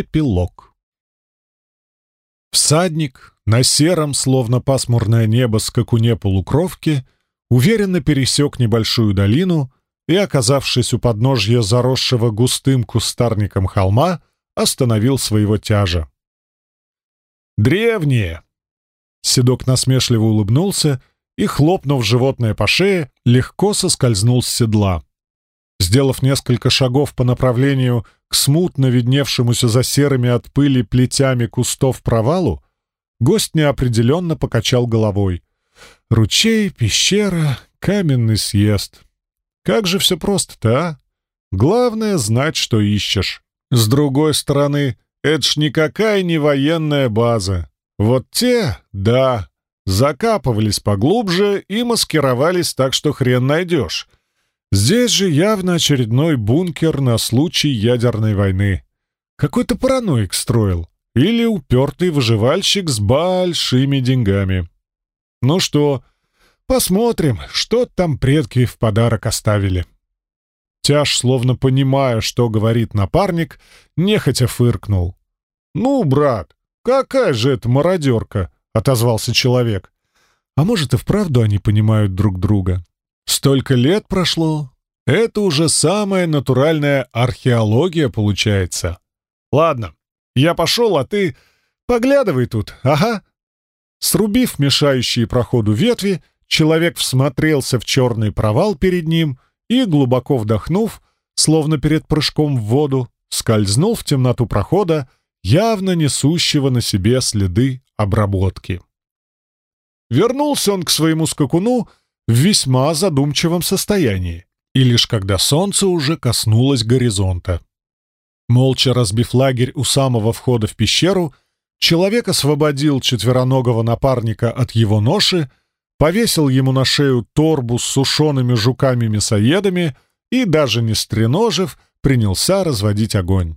Эпилог. Всадник на сером, словно пасмурное небо скакуне полукровки, уверенно пересек небольшую долину и, оказавшись у подножья заросшего густым кустарником холма, остановил своего тяжа. «Древние!» Седок насмешливо улыбнулся и, хлопнув животное по шее, легко соскользнул с седла. Сделав несколько шагов по направлению к смутно видневшемуся за серыми от пыли плетями кустов провалу, гость неопределенно покачал головой. Ручей, пещера, каменный съезд. Как же все просто-то, а? Главное — знать, что ищешь. С другой стороны, это ж никакая не военная база. Вот те, да, закапывались поглубже и маскировались так, что хрен найдешь. Здесь же явно очередной бункер на случай ядерной войны. Какой-то параноик строил. Или упертый выживальщик с большими деньгами. Ну что, посмотрим, что там предки в подарок оставили. Тяж, словно понимая, что говорит напарник, нехотя фыркнул. «Ну, брат, какая же это мародерка!» — отозвался человек. «А может, и вправду они понимают друг друга?» Столько лет прошло. Это уже самая натуральная археология получается. Ладно, я пошел, а ты поглядывай тут, ага. Срубив мешающие проходу ветви, человек всмотрелся в черный провал перед ним и, глубоко вдохнув, словно перед прыжком в воду, скользнул в темноту прохода, явно несущего на себе следы обработки. Вернулся он к своему скакуну в весьма задумчивом состоянии, и лишь когда солнце уже коснулось горизонта. Молча разбив лагерь у самого входа в пещеру, человек освободил четвероногого напарника от его ноши, повесил ему на шею торбу с сушеными жуками-мясоедами и, даже не стреножив, принялся разводить огонь.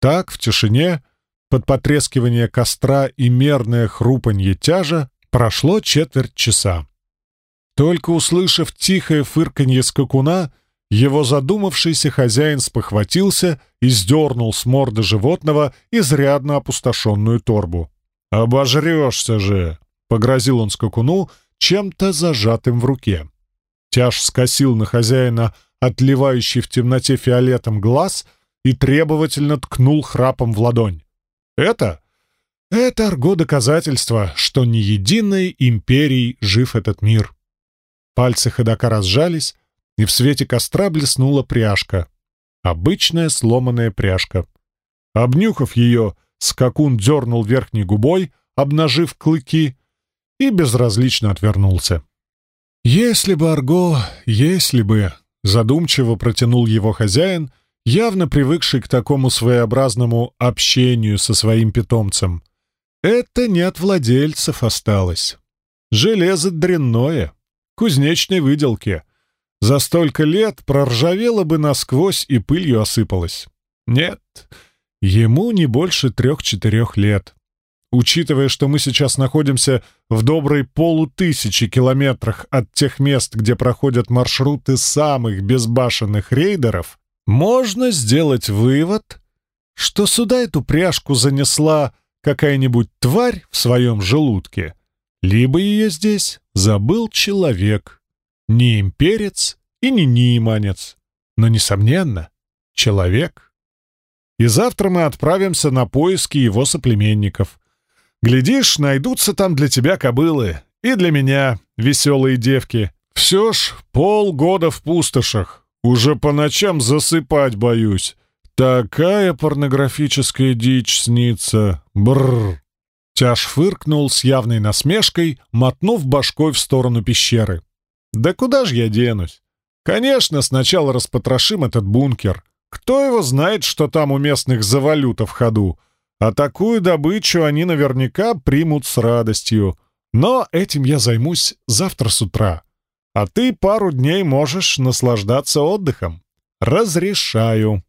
Так, в тишине, под потрескивание костра и мерное хрупанье тяжа, прошло четверть часа. Только услышав тихое фырканье скакуна, его задумавшийся хозяин спохватился и сдернул с морды животного изрядно опустошенную торбу. «Обожрешься же!» — погрозил он скакуну чем-то зажатым в руке. Тяж скосил на хозяина отливающий в темноте фиолетом глаз и требовательно ткнул храпом в ладонь. «Это?» «Это арго доказательство, что не единой империей жив этот мир». Пальцы ходока разжались, и в свете костра блеснула пряжка. Обычная сломанная пряжка. Обнюхав ее, скакун дернул верхней губой, обнажив клыки, и безразлично отвернулся. «Если бы, Арго, если бы...» — задумчиво протянул его хозяин, явно привыкший к такому своеобразному общению со своим питомцем. «Это не от владельцев осталось. Железо дрянное» кузнечной выделки. За столько лет проржавело бы насквозь и пылью осыпалось. Нет, ему не больше трех-четырех лет. Учитывая, что мы сейчас находимся в доброй полутысячи километрах от тех мест, где проходят маршруты самых безбашенных рейдеров, можно сделать вывод, что сюда эту пряжку занесла какая-нибудь тварь в своем желудке, либо ее здесь забыл человек. Не имперец и не неиманец, но, несомненно, человек. И завтра мы отправимся на поиски его соплеменников. Глядишь, найдутся там для тебя кобылы, и для меня веселые девки. Все ж полгода в пустошах. Уже по ночам засыпать боюсь. Такая порнографическая дичь снится. Бррр. Тяж фыркнул с явной насмешкой, мотнув башкой в сторону пещеры. «Да куда ж я денусь? Конечно, сначала распотрошим этот бункер. Кто его знает, что там у местных за валюта в ходу? А такую добычу они наверняка примут с радостью. Но этим я займусь завтра с утра. А ты пару дней можешь наслаждаться отдыхом. Разрешаю».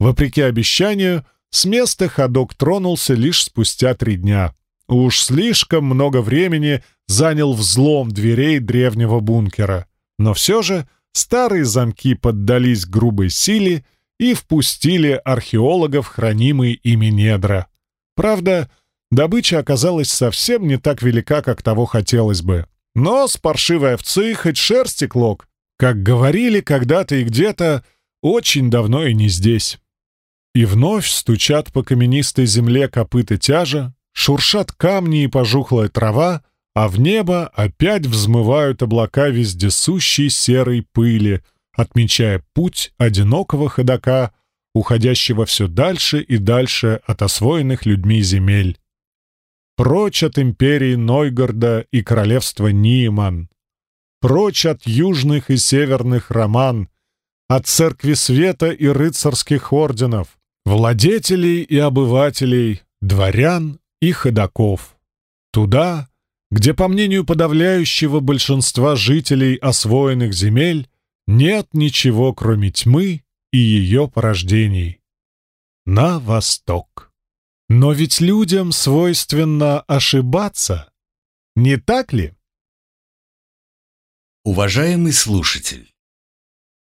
Вопреки обещанию, с места ходок тронулся лишь спустя три дня. Уж слишком много времени занял взлом дверей древнего бункера. Но все же старые замки поддались грубой силе, и впустили археологов хранимые ими недра. Правда, добыча оказалась совсем не так велика, как того хотелось бы. Но с паршивой овцы хоть шерсти клок, как говорили когда-то и где-то, очень давно и не здесь. И вновь стучат по каменистой земле копыта тяжа, шуршат камни и пожухлая трава, а в небо опять взмывают облака вездесущей серой пыли, отмечая путь одинокого ходока, уходящего все дальше и дальше от освоенных людьми земель. Прочь от империи Нойгорда и королевства Ниеман. Прочь от южных и северных роман, от церкви света и рыцарских орденов, владетелей и обывателей, дворян и ходаков. Туда, где, по мнению подавляющего большинства жителей освоенных земель, нет ничего, кроме тьмы и ее порождений. На восток. Но ведь людям свойственно ошибаться, не так ли? Уважаемый слушатель,